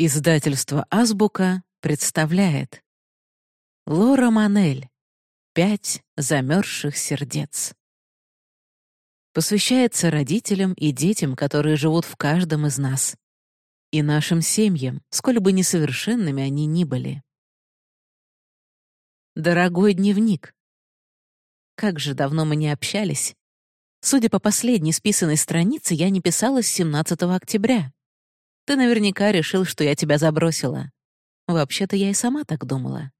Издательство «Азбука» представляет Лора Манель «Пять замерзших сердец» Посвящается родителям и детям, которые живут в каждом из нас. И нашим семьям, сколь бы несовершенными они ни были. Дорогой дневник. Как же давно мы не общались. Судя по последней списанной странице, я не писала с 17 октября. Ты наверняка решил, что я тебя забросила. Вообще-то я и сама так думала.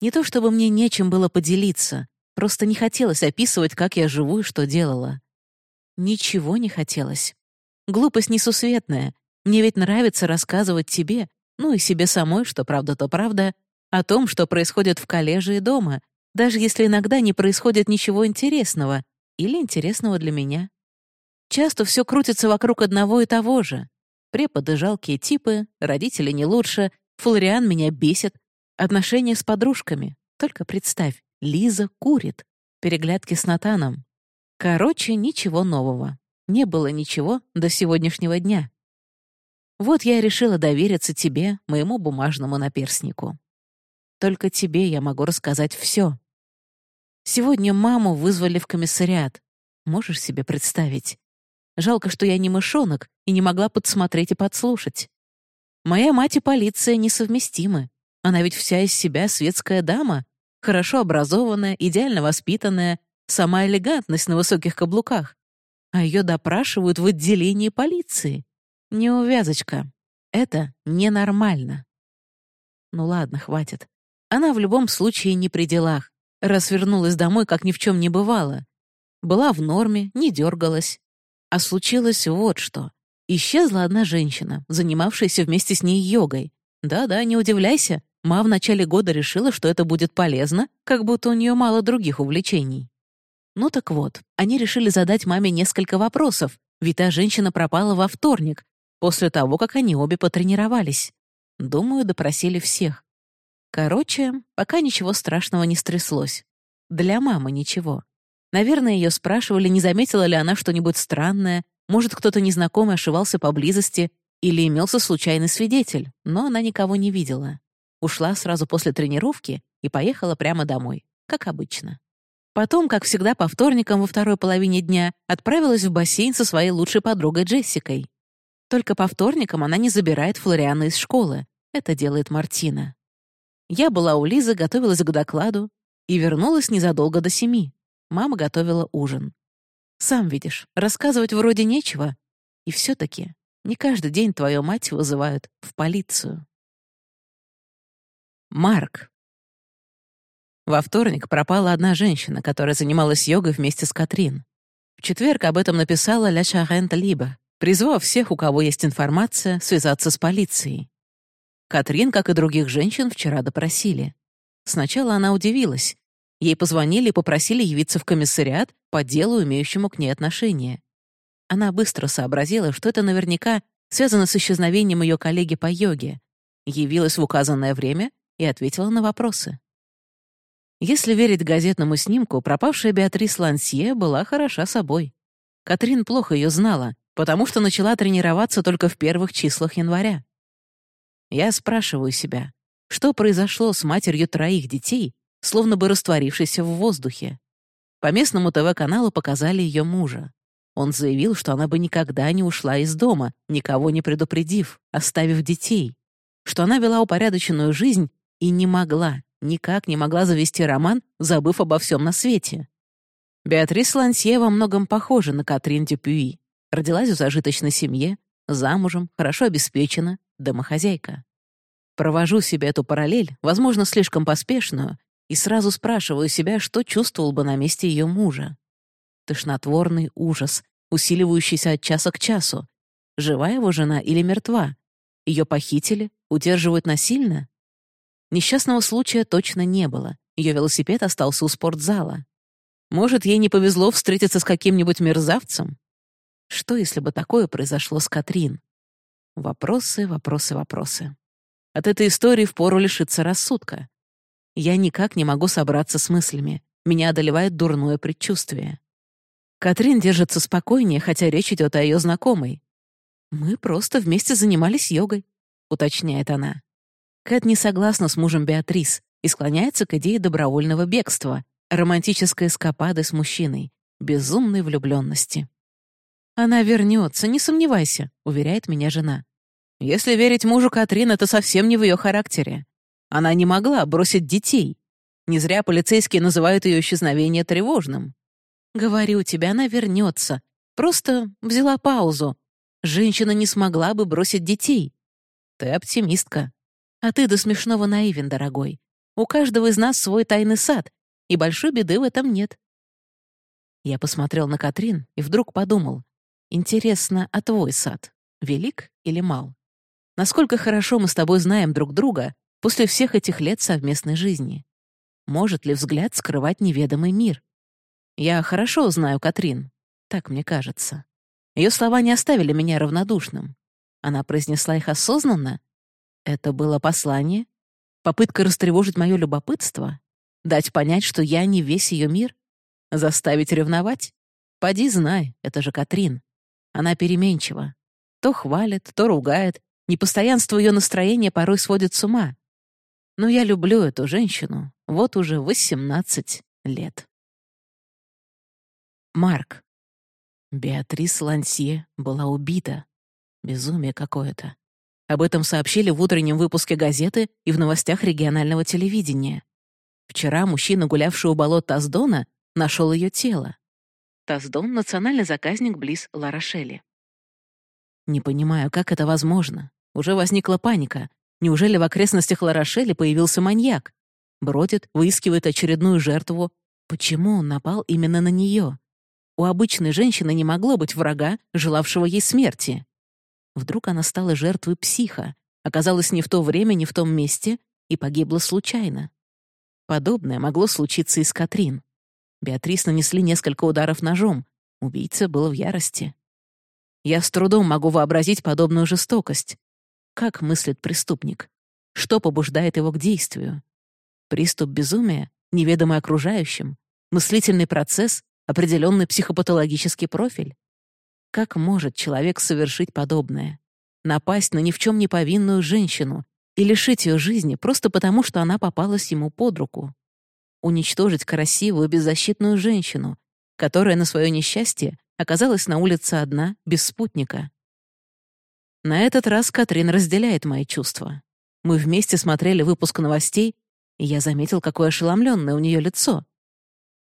Не то чтобы мне нечем было поделиться, просто не хотелось описывать, как я живу и что делала. Ничего не хотелось. Глупость несусветная. Мне ведь нравится рассказывать тебе, ну и себе самой, что правда, то правда, о том, что происходит в коллеже и дома, даже если иногда не происходит ничего интересного или интересного для меня. Часто все крутится вокруг одного и того же. Преподы жалкие типы, родители не лучше, Флориан меня бесит, отношения с подружками. Только представь, Лиза курит, переглядки с Натаном. Короче, ничего нового. Не было ничего до сегодняшнего дня. Вот я решила довериться тебе, моему бумажному наперснику. Только тебе я могу рассказать все. Сегодня маму вызвали в комиссариат. Можешь себе представить? Жалко, что я не мышонок и не могла подсмотреть и подслушать. Моя мать и полиция несовместимы. Она ведь вся из себя светская дама, хорошо образованная, идеально воспитанная, сама элегантность на высоких каблуках. А ее допрашивают в отделении полиции. Неувязочка. Это ненормально. Ну ладно, хватит. Она в любом случае не при делах. Раз вернулась домой, как ни в чем не бывало. Была в норме, не дергалась. А случилось вот что. Исчезла одна женщина, занимавшаяся вместе с ней йогой. Да-да, не удивляйся, Ма в начале года решила, что это будет полезно, как будто у нее мало других увлечений. Ну так вот, они решили задать маме несколько вопросов, ведь та женщина пропала во вторник, после того, как они обе потренировались. Думаю, допросили всех. Короче, пока ничего страшного не стряслось. Для мамы ничего. Наверное, ее спрашивали, не заметила ли она что-нибудь странное, может, кто-то незнакомый ошивался поблизости или имелся случайный свидетель, но она никого не видела. Ушла сразу после тренировки и поехала прямо домой, как обычно. Потом, как всегда, по вторникам во второй половине дня отправилась в бассейн со своей лучшей подругой Джессикой. Только по вторникам она не забирает Флориана из школы. Это делает Мартина. Я была у Лизы, готовилась к докладу и вернулась незадолго до семи. Мама готовила ужин. Сам видишь, рассказывать вроде нечего. И все таки не каждый день твою мать вызывают в полицию. Марк. Во вторник пропала одна женщина, которая занималась йогой вместе с Катрин. В четверг об этом написала Ля Шарент Либо, призвав всех, у кого есть информация, связаться с полицией. Катрин, как и других женщин, вчера допросили. Сначала она удивилась. Ей позвонили и попросили явиться в комиссариат по делу, имеющему к ней отношение. Она быстро сообразила, что это наверняка связано с исчезновением ее коллеги по йоге. Явилась в указанное время и ответила на вопросы. Если верить газетному снимку, пропавшая Беатрис Лансье была хороша собой. Катрин плохо ее знала, потому что начала тренироваться только в первых числах января. Я спрашиваю себя, что произошло с матерью троих детей, словно бы растворившейся в воздухе. По местному ТВ-каналу показали ее мужа. Он заявил, что она бы никогда не ушла из дома, никого не предупредив, оставив детей, что она вела упорядоченную жизнь и не могла, никак не могла завести роман, забыв обо всем на свете. Беатрис Лансье во многом похожа на Катрин Дюпюи. Родилась в зажиточной семье, замужем, хорошо обеспечена, домохозяйка. Провожу себе эту параллель, возможно, слишком поспешную, и сразу спрашиваю себя, что чувствовал бы на месте ее мужа. Тошнотворный ужас, усиливающийся от часа к часу. Жива его жена или мертва? Ее похитили? Удерживают насильно? Несчастного случая точно не было. Ее велосипед остался у спортзала. Может, ей не повезло встретиться с каким-нибудь мерзавцем? Что, если бы такое произошло с Катрин? Вопросы, вопросы, вопросы. От этой истории впору лишиться рассудка. Я никак не могу собраться с мыслями. Меня одолевает дурное предчувствие. Катрин держится спокойнее, хотя речь идет о ее знакомой. Мы просто вместе занимались йогой. — уточняет она. Кэт не согласна с мужем Беатрис и склоняется к идее добровольного бегства, романтической эскапады с мужчиной, безумной влюбленности. «Она вернется, не сомневайся», — уверяет меня жена. «Если верить мужу Катрин, это совсем не в ее характере. Она не могла бросить детей. Не зря полицейские называют ее исчезновение тревожным. Говорю тебе, она вернется. Просто взяла паузу. Женщина не смогла бы бросить детей. Ты оптимистка. А ты до смешного наивен, дорогой. У каждого из нас свой тайный сад, и большой беды в этом нет. Я посмотрел на Катрин и вдруг подумал, интересно, а твой сад велик или мал? Насколько хорошо мы с тобой знаем друг друга после всех этих лет совместной жизни? Может ли взгляд скрывать неведомый мир? Я хорошо знаю Катрин, так мне кажется. Ее слова не оставили меня равнодушным. Она произнесла их осознанно. Это было послание? Попытка растревожить мое любопытство? Дать понять, что я не весь ее мир? Заставить ревновать? Поди знай, это же Катрин. Она переменчива. То хвалит, то ругает. Непостоянство ее настроения порой сводит с ума. Но я люблю эту женщину вот уже 18 лет. Марк. Беатрис Лансье была убита. Безумие какое-то. Об этом сообщили в утреннем выпуске газеты и в новостях регионального телевидения. Вчера мужчина, гулявший у болот Таздона, нашел ее тело. Таздон — национальный заказник близ Ларошели. Не понимаю, как это возможно. Уже возникла паника. Неужели в окрестностях Ларошели появился маньяк? Бродит, выискивает очередную жертву. Почему он напал именно на нее? У обычной женщины не могло быть врага, желавшего ей смерти. Вдруг она стала жертвой психа, оказалась не в то время, не в том месте и погибла случайно. Подобное могло случиться и с Катрин. Беатрис нанесли несколько ударов ножом. Убийца был в ярости. Я с трудом могу вообразить подобную жестокость. Как мыслит преступник? Что побуждает его к действию? Приступ безумия, неведомый окружающим, мыслительный процесс, определенный психопатологический профиль. Как может человек совершить подобное? Напасть на ни в чем не повинную женщину и лишить ее жизни просто потому, что она попалась ему под руку. Уничтожить красивую, беззащитную женщину, которая на свое несчастье оказалась на улице одна, без спутника. На этот раз Катрин разделяет мои чувства. Мы вместе смотрели выпуск новостей, и я заметил, какое ошеломленное у нее лицо.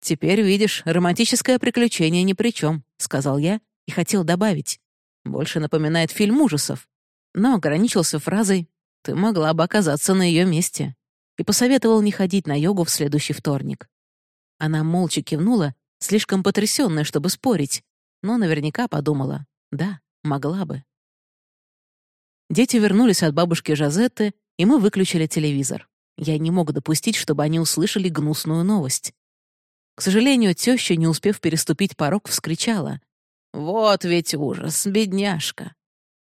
«Теперь, видишь, романтическое приключение ни при чем», — сказал я и хотел добавить. Больше напоминает фильм ужасов. Но ограничился фразой «Ты могла бы оказаться на ее месте» и посоветовал не ходить на йогу в следующий вторник. Она молча кивнула, слишком потрясённая, чтобы спорить, но наверняка подумала «Да, могла бы». Дети вернулись от бабушки Жазетты, и мы выключили телевизор. Я не мог допустить, чтобы они услышали гнусную новость. К сожалению, теща, не успев переступить порог, вскричала. «Вот ведь ужас, бедняжка!»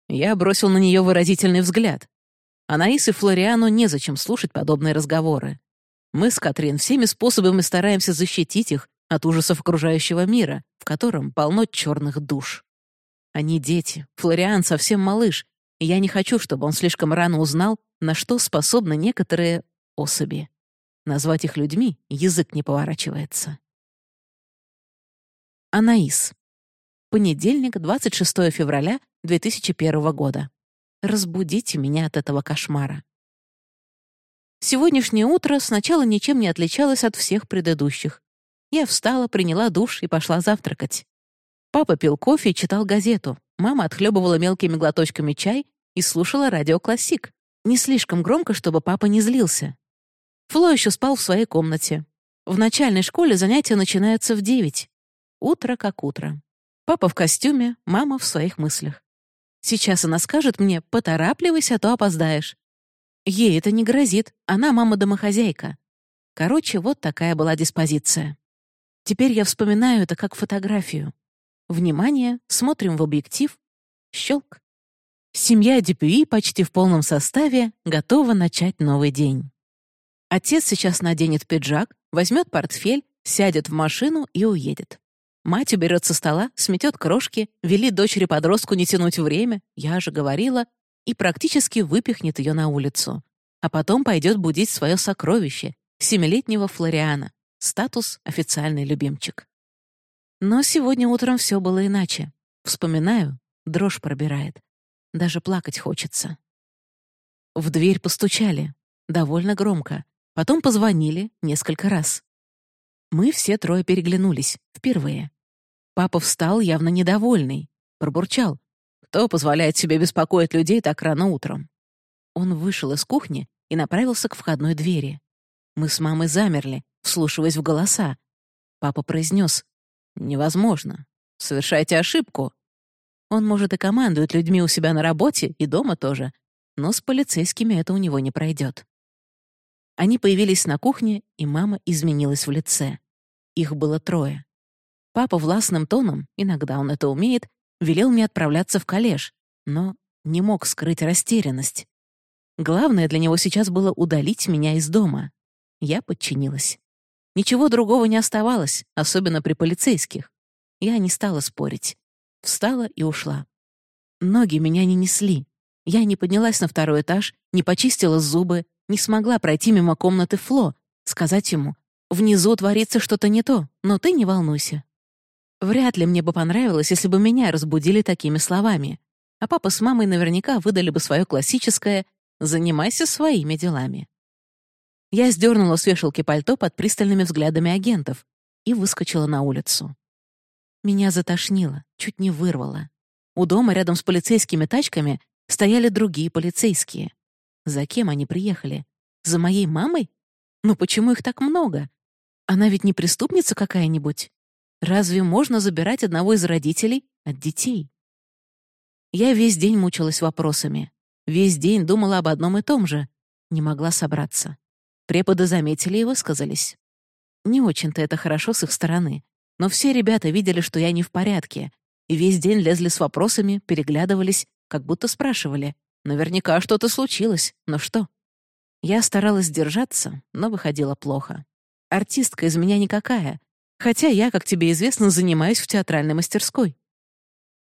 Я бросил на нее выразительный взгляд. Анаис и Флориану незачем слушать подобные разговоры. Мы с Катрин всеми способами стараемся защитить их от ужасов окружающего мира, в котором полно черных душ. Они дети, Флориан совсем малыш, я не хочу, чтобы он слишком рано узнал, на что способны некоторые особи. Назвать их людьми язык не поворачивается. Анаис. Понедельник, 26 февраля 2001 года. Разбудите меня от этого кошмара. Сегодняшнее утро сначала ничем не отличалось от всех предыдущих. Я встала, приняла душ и пошла завтракать. Папа пил кофе и читал газету. Мама отхлебывала мелкими глоточками чай и слушала радио «Классик». Не слишком громко, чтобы папа не злился. Фло еще спал в своей комнате. В начальной школе занятия начинаются в девять. Утро как утро. Папа в костюме, мама в своих мыслях. Сейчас она скажет мне «поторапливайся, а то опоздаешь». Ей это не грозит, она мама-домохозяйка. Короче, вот такая была диспозиция. Теперь я вспоминаю это как фотографию. Внимание, смотрим в объектив. Щелк. Семья Дюпюи почти в полном составе готова начать новый день. Отец сейчас наденет пиджак, возьмет портфель, сядет в машину и уедет. Мать уберет со стола, сметет крошки, велит дочери-подростку не тянуть время. Я же говорила, и практически выпихнет ее на улицу, а потом пойдет будить свое сокровище, семилетнего Флориана, статус «официальный любимчик». Но сегодня утром все было иначе. Вспоминаю, дрожь пробирает. Даже плакать хочется. В дверь постучали. Довольно громко. Потом позвонили несколько раз. Мы все трое переглянулись. Впервые. Папа встал, явно недовольный. Пробурчал. «Кто позволяет себе беспокоить людей так рано утром?» Он вышел из кухни и направился к входной двери. Мы с мамой замерли, вслушиваясь в голоса. Папа произнес «Невозможно. Совершайте ошибку». Он, может, и командует людьми у себя на работе, и дома тоже, но с полицейскими это у него не пройдет. Они появились на кухне, и мама изменилась в лице. Их было трое. Папа властным тоном, иногда он это умеет, велел мне отправляться в коллеж, но не мог скрыть растерянность. Главное для него сейчас было удалить меня из дома. Я подчинилась. Ничего другого не оставалось, особенно при полицейских. Я не стала спорить. Встала и ушла. Ноги меня не несли. Я не поднялась на второй этаж, не почистила зубы, не смогла пройти мимо комнаты Фло, сказать ему, «Внизу творится что-то не то, но ты не волнуйся». Вряд ли мне бы понравилось, если бы меня разбудили такими словами, а папа с мамой наверняка выдали бы свое классическое «занимайся своими делами». Я сдернула с вешалки пальто под пристальными взглядами агентов и выскочила на улицу. Меня затошнило, чуть не вырвало. У дома рядом с полицейскими тачками стояли другие полицейские. За кем они приехали? За моей мамой? Ну почему их так много? Она ведь не преступница какая-нибудь? Разве можно забирать одного из родителей от детей? Я весь день мучилась вопросами. Весь день думала об одном и том же. Не могла собраться. Преподы заметили и высказались. Не очень-то это хорошо с их стороны. Но все ребята видели, что я не в порядке, и весь день лезли с вопросами, переглядывались, как будто спрашивали. Наверняка что-то случилось, но что? Я старалась держаться, но выходило плохо. Артистка из меня никакая, хотя я, как тебе известно, занимаюсь в театральной мастерской.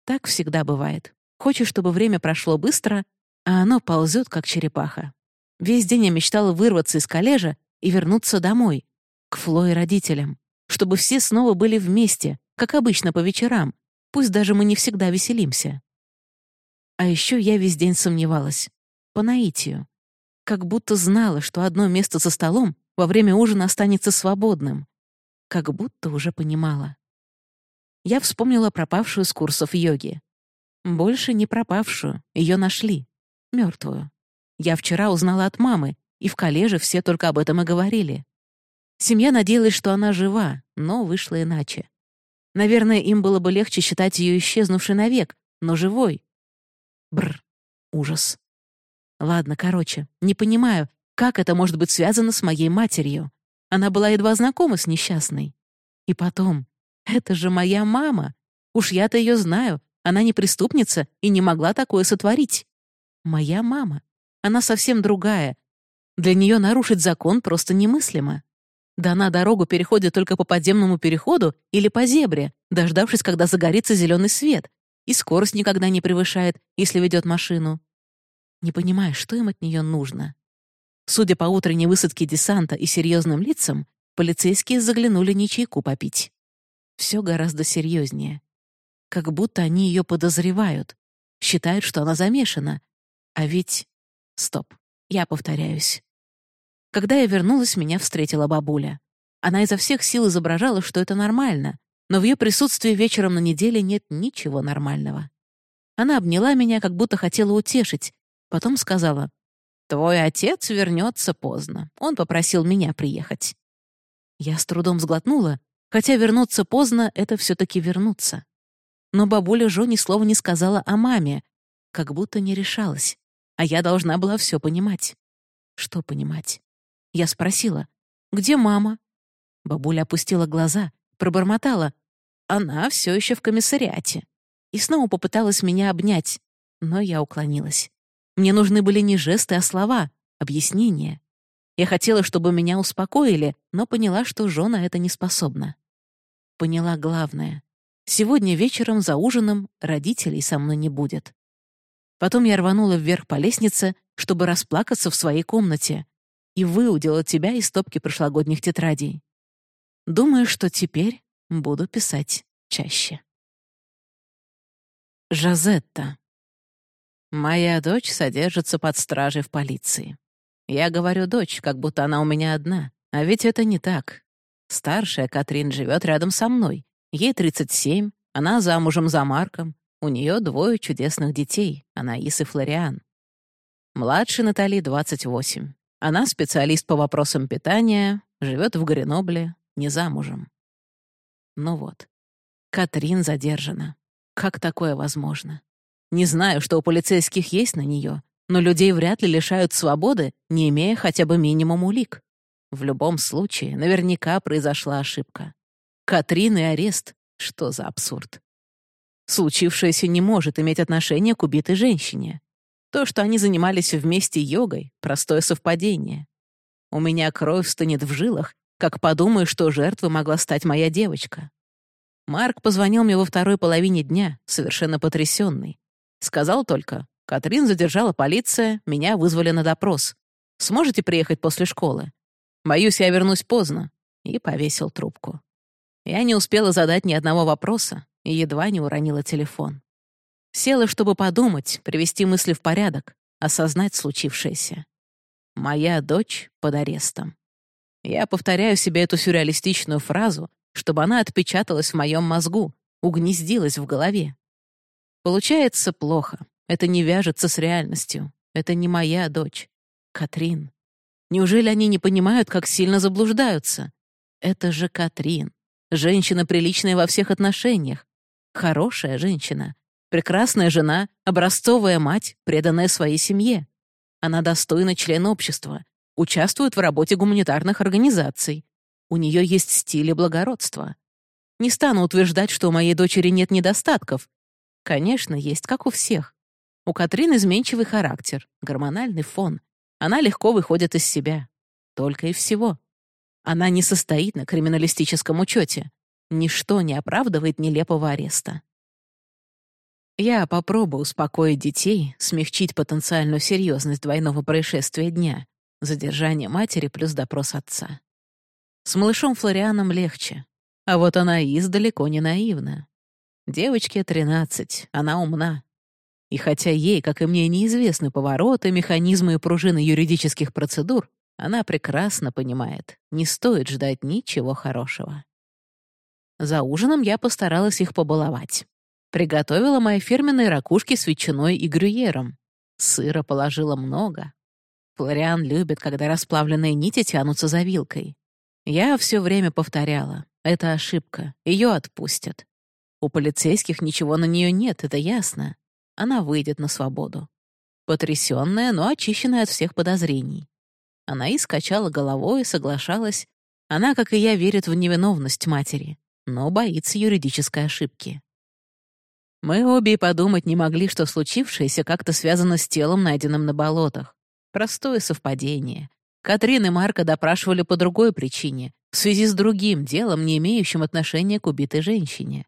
Так всегда бывает. Хочешь, чтобы время прошло быстро, а оно ползет, как черепаха. Весь день я мечтала вырваться из коллежа и вернуться домой, к Фло и родителям чтобы все снова были вместе, как обычно по вечерам, пусть даже мы не всегда веселимся. А еще я весь день сомневалась. По наитию. Как будто знала, что одно место за столом во время ужина останется свободным. Как будто уже понимала. Я вспомнила пропавшую с курсов йоги. Больше не пропавшую, ее нашли. мертвую. Я вчера узнала от мамы, и в коллеже все только об этом и говорили. Семья надеялась, что она жива, но вышло иначе. Наверное, им было бы легче считать ее исчезнувшей навек, но живой. Бр, ужас. Ладно, короче, не понимаю, как это может быть связано с моей матерью. Она была едва знакома с несчастной. И потом, это же моя мама. Уж я-то ее знаю. Она не преступница и не могла такое сотворить. Моя мама. Она совсем другая. Для нее нарушить закон просто немыслимо. Да на дорогу переходит только по подземному переходу или по зебре, дождавшись, когда загорится зеленый свет, и скорость никогда не превышает, если ведет машину. Не понимая, что им от нее нужно. Судя по утренней высадке десанта и серьезным лицам, полицейские заглянули не чайку попить. Все гораздо серьезнее. Как будто они ее подозревают, считают, что она замешана. А ведь... Стоп, я повторяюсь. Когда я вернулась, меня встретила бабуля. Она изо всех сил изображала, что это нормально, но в ее присутствии вечером на неделе нет ничего нормального. Она обняла меня, как будто хотела утешить, потом сказала, «Твой отец вернется поздно. Он попросил меня приехать». Я с трудом сглотнула, хотя вернуться поздно — это все-таки вернуться. Но бабуля Жо ни слова не сказала о маме, как будто не решалась, а я должна была все понимать. Что понимать? Я спросила, «Где мама?» Бабуля опустила глаза, пробормотала. «Она все еще в комиссариате». И снова попыталась меня обнять, но я уклонилась. Мне нужны были не жесты, а слова, объяснения. Я хотела, чтобы меня успокоили, но поняла, что жена это не способна. Поняла главное. Сегодня вечером за ужином родителей со мной не будет. Потом я рванула вверх по лестнице, чтобы расплакаться в своей комнате, и выудила тебя из стопки прошлогодних тетрадей. Думаю, что теперь буду писать чаще. Жазетта. Моя дочь содержится под стражей в полиции. Я говорю «дочь», как будто она у меня одна. А ведь это не так. Старшая Катрин живет рядом со мной. Ей 37, она замужем за Марком. У нее двое чудесных детей, Анаис и Флориан. Младшей Натали 28. Она специалист по вопросам питания, живет в Гренобле, не замужем. Ну вот. Катрин задержана. Как такое возможно? Не знаю, что у полицейских есть на нее, но людей вряд ли лишают свободы, не имея хотя бы минимум улик. В любом случае, наверняка произошла ошибка. Катрин и арест. Что за абсурд? Случившееся не может иметь отношения к убитой женщине. То, что они занимались вместе йогой — простое совпадение. У меня кровь стынет в жилах, как подумаю, что жертвой могла стать моя девочка. Марк позвонил мне во второй половине дня, совершенно потрясенный. Сказал только, «Катрин задержала полиция, меня вызвали на допрос. Сможете приехать после школы? Боюсь, я вернусь поздно». И повесил трубку. Я не успела задать ни одного вопроса и едва не уронила телефон. Села, чтобы подумать, привести мысли в порядок, осознать случившееся. Моя дочь под арестом. Я повторяю себе эту сюрреалистичную фразу, чтобы она отпечаталась в моем мозгу, угнездилась в голове. Получается плохо. Это не вяжется с реальностью. Это не моя дочь. Катрин. Неужели они не понимают, как сильно заблуждаются? Это же Катрин. Женщина приличная во всех отношениях. Хорошая женщина. Прекрасная жена, образцовая мать, преданная своей семье. Она достойна член общества, участвует в работе гуманитарных организаций, у нее есть стиль и благородство. Не стану утверждать, что у моей дочери нет недостатков. Конечно, есть, как у всех. У Катрин изменчивый характер, гормональный фон. Она легко выходит из себя. Только и всего. Она не состоит на криминалистическом учете. Ничто не оправдывает нелепого ареста. Я попробую успокоить детей, смягчить потенциальную серьезность двойного происшествия дня, задержание матери плюс допрос отца. С малышом Флорианом легче. А вот она из далеко не наивна. Девочке 13, она умна. И хотя ей, как и мне, неизвестны повороты, механизмы и пружины юридических процедур, она прекрасно понимает, не стоит ждать ничего хорошего. За ужином я постаралась их побаловать. Приготовила мои фирменные ракушки с ветчиной и грюйером. Сыра положила много. Флориан любит, когда расплавленные нити тянутся за вилкой. Я все время повторяла. Это ошибка. Ее отпустят. У полицейских ничего на нее нет, это ясно. Она выйдет на свободу. Потрясенная, но очищенная от всех подозрений. Она и скачала головой и соглашалась. Она, как и я, верит в невиновность матери, но боится юридической ошибки. Мы обе и подумать не могли, что случившееся как-то связано с телом, найденным на болотах. Простое совпадение. Катрин и Марка допрашивали по другой причине, в связи с другим делом, не имеющим отношения к убитой женщине.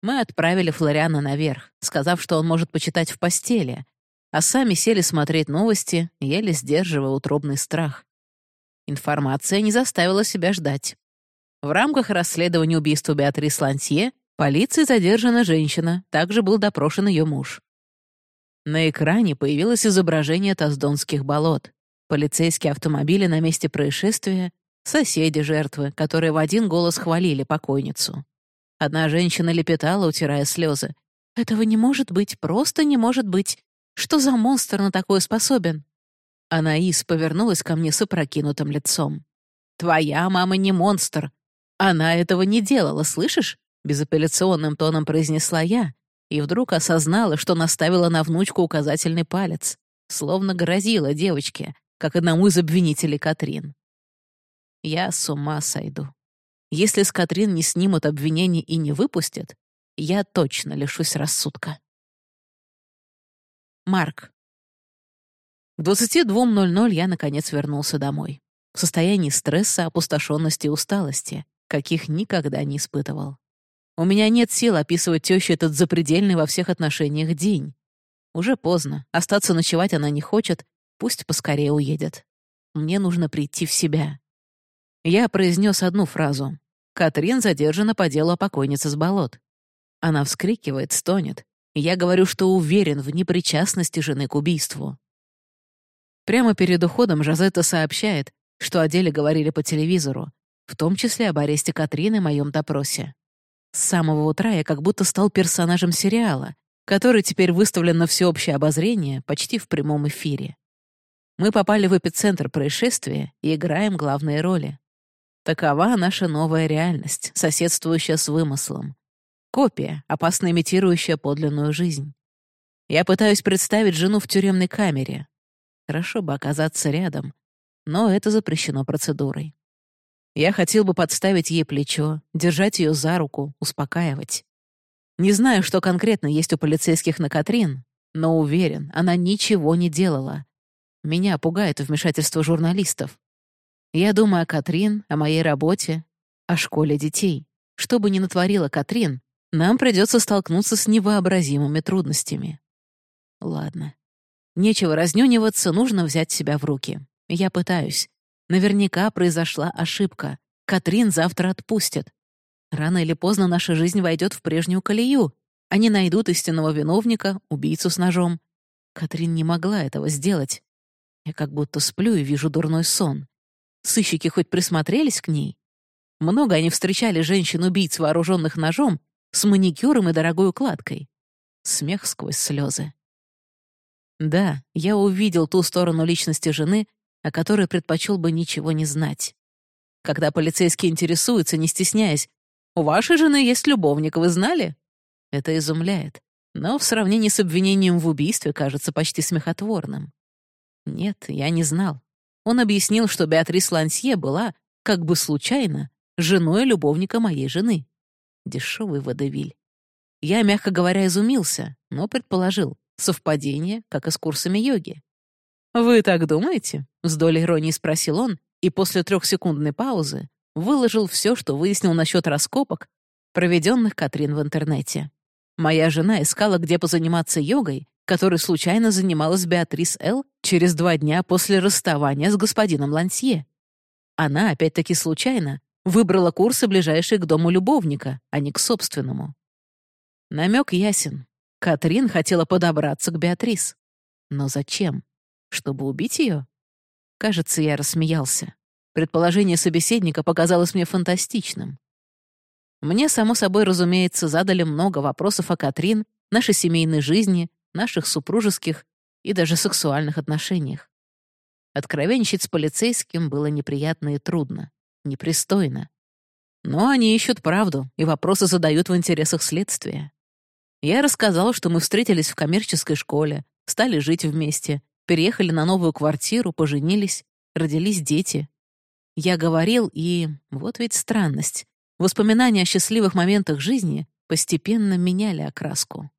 Мы отправили Флориана наверх, сказав, что он может почитать в постели, а сами сели смотреть новости, еле сдерживая утробный страх. Информация не заставила себя ждать. В рамках расследования убийства Беатрис Лансье полицией задержана женщина, также был допрошен ее муж. На экране появилось изображение Таздонских болот полицейские автомобили на месте происшествия, соседи жертвы, которые в один голос хвалили покойницу. Одна женщина лепетала, утирая слезы. «Этого не может быть, просто не может быть. Что за монстр на такое способен?» Анаис повернулась ко мне с опрокинутым лицом. «Твоя мама не монстр. Она этого не делала, слышишь?» Безапелляционным тоном произнесла я, и вдруг осознала, что наставила на внучку указательный палец, словно грозила девочке, как одному из обвинителей Катрин. Я с ума сойду. Если с Катрин не снимут обвинений и не выпустят, я точно лишусь рассудка. Марк. К 22.00 я, наконец, вернулся домой. В состоянии стресса, опустошенности и усталости, каких никогда не испытывал. У меня нет сил описывать тёще этот запредельный во всех отношениях день. Уже поздно, остаться ночевать она не хочет, пусть поскорее уедет. Мне нужно прийти в себя. Я произнес одну фразу. Катрин задержана по делу о покойнице с болот. Она вскрикивает, стонет. Я говорю, что уверен в непричастности жены к убийству. Прямо перед уходом Жазетта сообщает, что о деле говорили по телевизору, в том числе об аресте Катрины и моем допросе. С самого утра я как будто стал персонажем сериала, который теперь выставлен на всеобщее обозрение почти в прямом эфире. Мы попали в эпицентр происшествия и играем главные роли. Такова наша новая реальность, соседствующая с вымыслом. Копия, опасно имитирующая подлинную жизнь. Я пытаюсь представить жену в тюремной камере. Хорошо бы оказаться рядом, но это запрещено процедурой. Я хотел бы подставить ей плечо, держать ее за руку, успокаивать. Не знаю, что конкретно есть у полицейских на Катрин, но уверен, она ничего не делала. Меня пугает вмешательство журналистов. Я думаю о Катрин, о моей работе, о школе детей. Что бы ни натворила Катрин, нам придется столкнуться с невообразимыми трудностями. Ладно. Нечего разнюниваться, нужно взять себя в руки. Я пытаюсь. Наверняка произошла ошибка. Катрин завтра отпустят. Рано или поздно наша жизнь войдет в прежнюю колею. Они найдут истинного виновника, убийцу с ножом. Катрин не могла этого сделать. Я как будто сплю и вижу дурной сон. Сыщики хоть присмотрелись к ней? Много они встречали женщин-убийц, вооруженных ножом, с маникюром и дорогой укладкой. Смех сквозь слезы. Да, я увидел ту сторону личности жены, о которой предпочел бы ничего не знать. Когда полицейский интересуется, не стесняясь, «У вашей жены есть любовник, вы знали?» Это изумляет, но в сравнении с обвинением в убийстве кажется почти смехотворным. Нет, я не знал. Он объяснил, что Беатрис Лансье была, как бы случайно, женой любовника моей жены. Дешевый водевиль. Я, мягко говоря, изумился, но предположил. Совпадение, как и с курсами йоги. «Вы так думаете?» — с долей иронии спросил он, и после трехсекундной паузы выложил все, что выяснил насчет раскопок, проведенных Катрин в интернете. Моя жена искала, где позаниматься йогой, которой случайно занималась Беатрис Л. через два дня после расставания с господином Лансье. Она, опять-таки случайно, выбрала курсы, ближайшие к дому любовника, а не к собственному. Намек ясен. Катрин хотела подобраться к Беатрис. Но зачем? Чтобы убить ее? Кажется, я рассмеялся. Предположение собеседника показалось мне фантастичным. Мне, само собой, разумеется, задали много вопросов о Катрин, нашей семейной жизни, наших супружеских и даже сексуальных отношениях. Откровенничать с полицейским было неприятно и трудно, непристойно. Но они ищут правду и вопросы задают в интересах следствия. Я рассказал, что мы встретились в коммерческой школе, стали жить вместе, переехали на новую квартиру, поженились, родились дети. Я говорил, и вот ведь странность. Воспоминания о счастливых моментах жизни постепенно меняли окраску.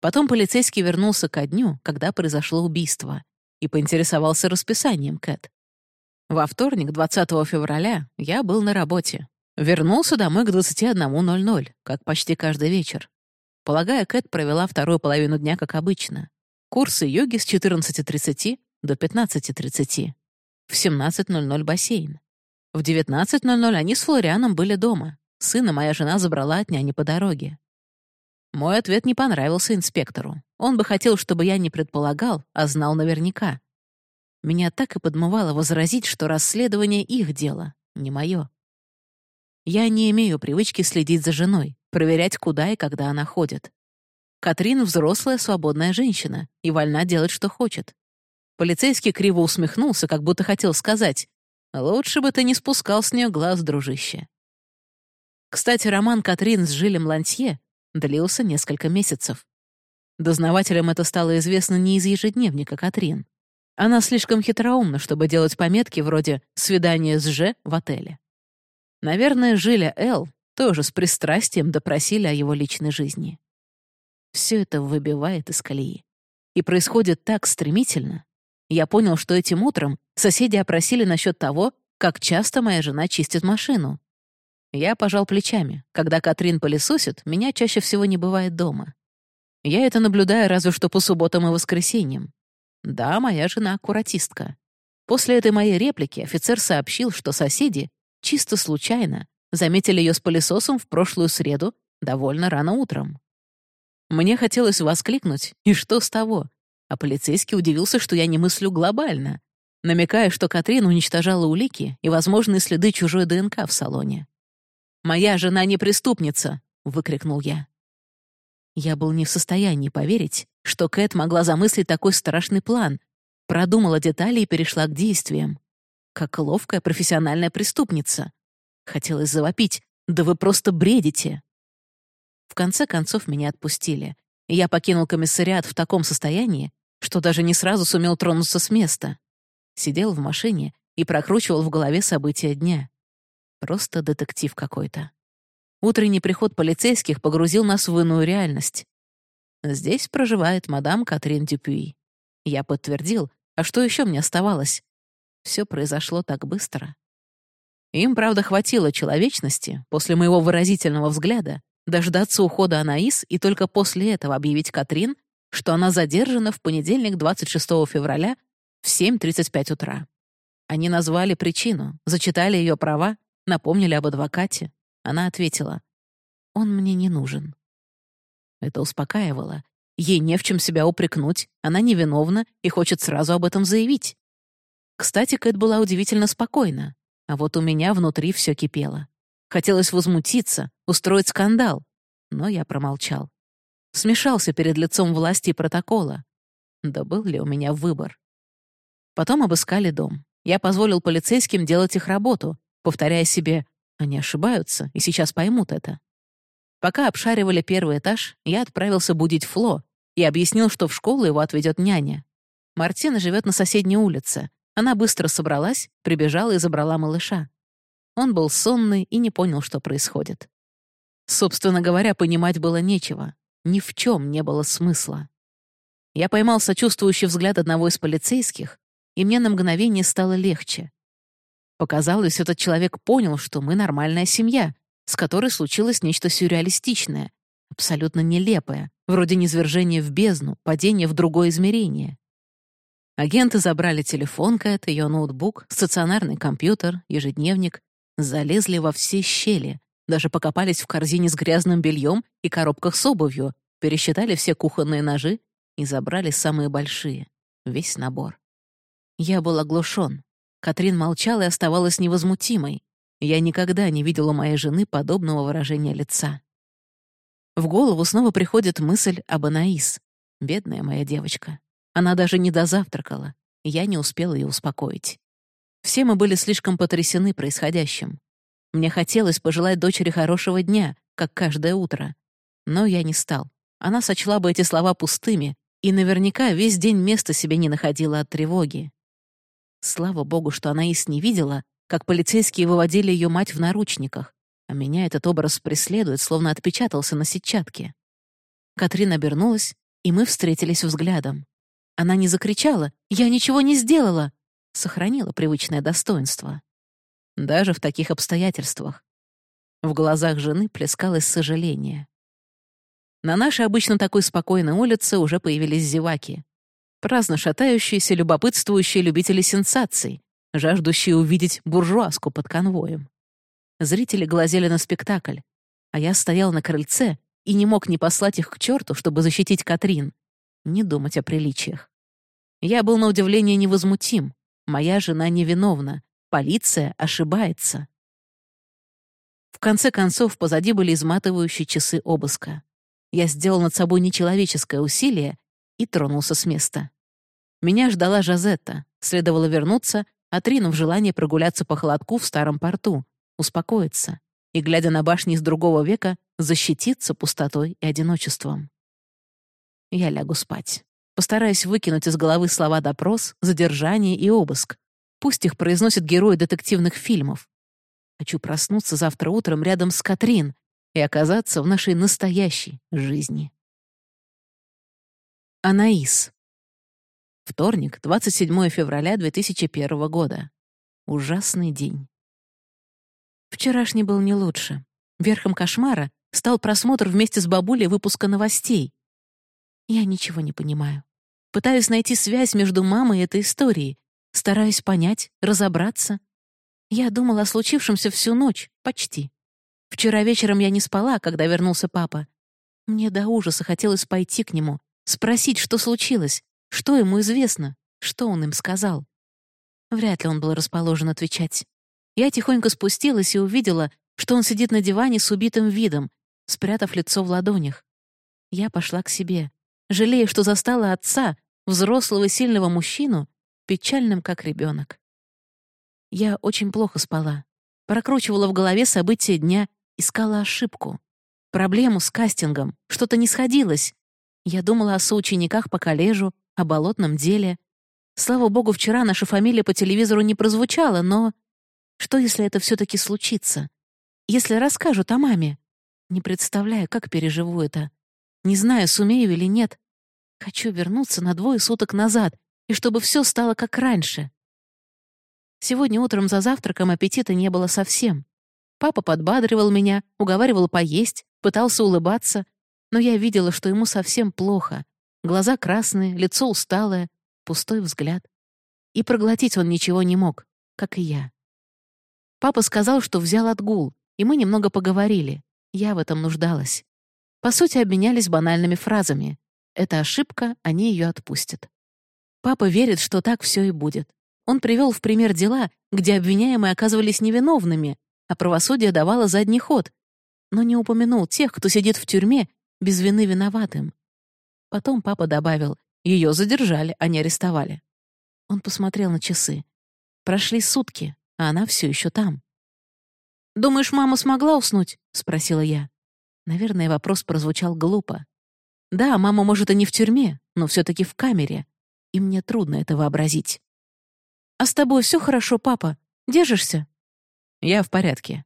Потом полицейский вернулся ко дню, когда произошло убийство, и поинтересовался расписанием Кэт. Во вторник, 20 февраля, я был на работе. Вернулся домой к 21.00, как почти каждый вечер. Полагаю, Кэт провела вторую половину дня, как обычно. Курсы йоги с 14.30 до 15.30. В 17.00 бассейн. В 19.00 они с Флорианом были дома. Сына моя жена забрала от няни по дороге. Мой ответ не понравился инспектору. Он бы хотел, чтобы я не предполагал, а знал наверняка. Меня так и подмывало возразить, что расследование их дело, не мое. Я не имею привычки следить за женой, проверять, куда и когда она ходит. Катрин — взрослая, свободная женщина и вольна делать, что хочет. Полицейский криво усмехнулся, как будто хотел сказать, «Лучше бы ты не спускал с нее глаз, дружище». Кстати, роман Катрин с Жилем Лантье длился несколько месяцев. Дознавателям это стало известно не из ежедневника Катрин. Она слишком хитроумна, чтобы делать пометки вроде «свидание с Ж» в отеле. Наверное, Жиля Л. тоже с пристрастием допросили о его личной жизни. Все это выбивает из колеи. И происходит так стремительно. Я понял, что этим утром соседи опросили насчет того, как часто моя жена чистит машину. Я пожал плечами. Когда Катрин пылесосит, меня чаще всего не бывает дома. Я это наблюдаю разве что по субботам и воскресеньям. Да, моя жена аккуратистка. После этой моей реплики офицер сообщил, что соседи, чисто случайно, заметили ее с пылесосом в прошлую среду довольно рано утром. Мне хотелось воскликнуть, и что с того? А полицейский удивился, что я не мыслю глобально, намекая, что Катрин уничтожала улики и возможные следы чужой ДНК в салоне. «Моя жена не преступница!» — выкрикнул я. Я был не в состоянии поверить, что Кэт могла замыслить такой страшный план, продумала детали и перешла к действиям. Как ловкая профессиональная преступница. Хотелось завопить, да вы просто бредите. В конце концов меня отпустили, я покинул комиссариат в таком состоянии, что даже не сразу сумел тронуться с места. Сидел в машине и прокручивал в голове события дня. Просто детектив какой-то. Утренний приход полицейских погрузил нас в иную реальность. Здесь проживает мадам Катрин Дюпюи. Я подтвердил, а что еще мне оставалось? Все произошло так быстро. Им, правда, хватило человечности после моего выразительного взгляда дождаться ухода Анаис и только после этого объявить Катрин, что она задержана в понедельник 26 февраля в 7.35 утра. Они назвали причину, зачитали ее права, напомнили об адвокате. Она ответила, «Он мне не нужен». Это успокаивало, Ей не в чем себя упрекнуть, она невиновна и хочет сразу об этом заявить. Кстати, Кэт была удивительно спокойна, а вот у меня внутри все кипело. Хотелось возмутиться, устроить скандал, но я промолчал. Смешался перед лицом власти и протокола. Да был ли у меня выбор? Потом обыскали дом. Я позволил полицейским делать их работу, повторяя себе «они ошибаются и сейчас поймут это». Пока обшаривали первый этаж, я отправился будить Фло и объяснил, что в школу его отведет няня. Мартина живет на соседней улице. Она быстро собралась, прибежала и забрала малыша. Он был сонный и не понял, что происходит. Собственно говоря, понимать было нечего. Ни в чем не было смысла. Я поймал сочувствующий взгляд одного из полицейских, и мне на мгновение стало легче. Показалось, этот человек понял, что мы нормальная семья, с которой случилось нечто сюрреалистичное, абсолютно нелепое, вроде низвержения в бездну, падения в другое измерение. Агенты забрали телефон Кэт, ее ноутбук, стационарный компьютер, ежедневник, залезли во все щели, даже покопались в корзине с грязным бельем и коробках с обувью, пересчитали все кухонные ножи и забрали самые большие, весь набор. Я был оглушен. Катрин молчала и оставалась невозмутимой. Я никогда не видел у моей жены подобного выражения лица. В голову снова приходит мысль об Анаис. Бедная моя девочка. Она даже не дозавтракала, я не успел ее успокоить. Все мы были слишком потрясены происходящим. Мне хотелось пожелать дочери хорошего дня, как каждое утро. Но я не стал. Она сочла бы эти слова пустыми, и наверняка весь день места себе не находила от тревоги. Слава богу, что Анаис не видела, как полицейские выводили ее мать в наручниках, а меня этот образ преследует, словно отпечатался на сетчатке. Катрин обернулась, и мы встретились взглядом. Она не закричала «Я ничего не сделала!» Сохранила привычное достоинство. Даже в таких обстоятельствах. В глазах жены плескалось сожаление. На нашей обычно такой спокойной улице уже появились зеваки. Праздно шатающиеся, любопытствующие любители сенсаций, жаждущие увидеть буржуазку под конвоем. Зрители глазели на спектакль, а я стоял на крыльце и не мог не послать их к черту, чтобы защитить Катрин, не думать о приличиях. Я был на удивление невозмутим. Моя жена невиновна. Полиция ошибается. В конце концов, позади были изматывающие часы обыска. Я сделал над собой нечеловеческое усилие и тронулся с места. Меня ждала Жазетта. Следовало вернуться отринув желание прогуляться по холодку в старом порту, успокоиться и, глядя на башни из другого века, защититься пустотой и одиночеством. Я лягу спать. Постараюсь выкинуть из головы слова «допрос», «задержание» и «обыск». Пусть их произносят герои детективных фильмов. Хочу проснуться завтра утром рядом с Катрин и оказаться в нашей настоящей жизни. Анаис. Вторник, 27 февраля 2001 года. Ужасный день. Вчерашний был не лучше. Верхом кошмара стал просмотр вместе с бабулей выпуска новостей. Я ничего не понимаю. Пытаюсь найти связь между мамой и этой историей. Стараюсь понять, разобраться. Я думала о случившемся всю ночь, почти. Вчера вечером я не спала, когда вернулся папа. Мне до ужаса хотелось пойти к нему, спросить, что случилось, что ему известно, что он им сказал. Вряд ли он был расположен отвечать. Я тихонько спустилась и увидела, что он сидит на диване с убитым видом, спрятав лицо в ладонях. Я пошла к себе, жалея, что застала отца, взрослого сильного мужчину, печальным как ребенок. Я очень плохо спала. Прокручивала в голове события дня, искала ошибку. Проблему с кастингом, что-то не сходилось. Я думала о соучениках по коллежу, о болотном деле. Слава богу, вчера наша фамилия по телевизору не прозвучала, но... Что, если это все таки случится? Если расскажут о маме? Не представляю, как переживу это. Не знаю, сумею или нет. Хочу вернуться на двое суток назад, и чтобы все стало как раньше. Сегодня утром за завтраком аппетита не было совсем. Папа подбадривал меня, уговаривал поесть, пытался улыбаться, но я видела, что ему совсем плохо. Глаза красные, лицо усталое, пустой взгляд. И проглотить он ничего не мог, как и я. Папа сказал, что взял отгул, и мы немного поговорили. Я в этом нуждалась. По сути, обменялись банальными фразами. Это ошибка, они ее отпустят. Папа верит, что так все и будет. Он привел в пример дела, где обвиняемые оказывались невиновными, а правосудие давало задний ход, но не упомянул тех, кто сидит в тюрьме, без вины виноватым. Потом папа добавил, ее задержали, а не арестовали. Он посмотрел на часы. Прошли сутки, а она все еще там. «Думаешь, мама смогла уснуть?» — спросила я. Наверное, вопрос прозвучал глупо. Да, мама, может, и не в тюрьме, но все таки в камере, и мне трудно это вообразить. «А с тобой все хорошо, папа? Держишься?» «Я в порядке».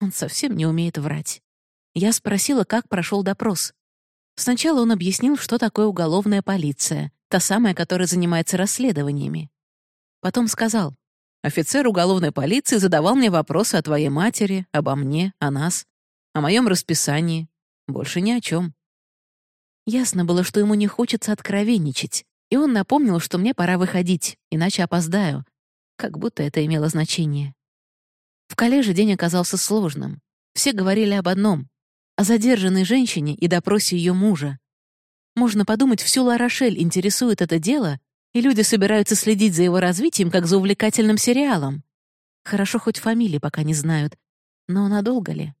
Он совсем не умеет врать. Я спросила, как прошел допрос. Сначала он объяснил, что такое уголовная полиция, та самая, которая занимается расследованиями. Потом сказал, офицер уголовной полиции задавал мне вопросы о твоей матери, обо мне, о нас, о моем расписании. Больше ни о чем. Ясно было, что ему не хочется откровенничать, и он напомнил, что мне пора выходить, иначе опоздаю. Как будто это имело значение. В коллеже день оказался сложным. Все говорили об одном — о задержанной женщине и допросе ее мужа. Можно подумать, всю Ларошель интересует это дело, и люди собираются следить за его развитием, как за увлекательным сериалом. Хорошо, хоть фамилии пока не знают. Но надолго ли?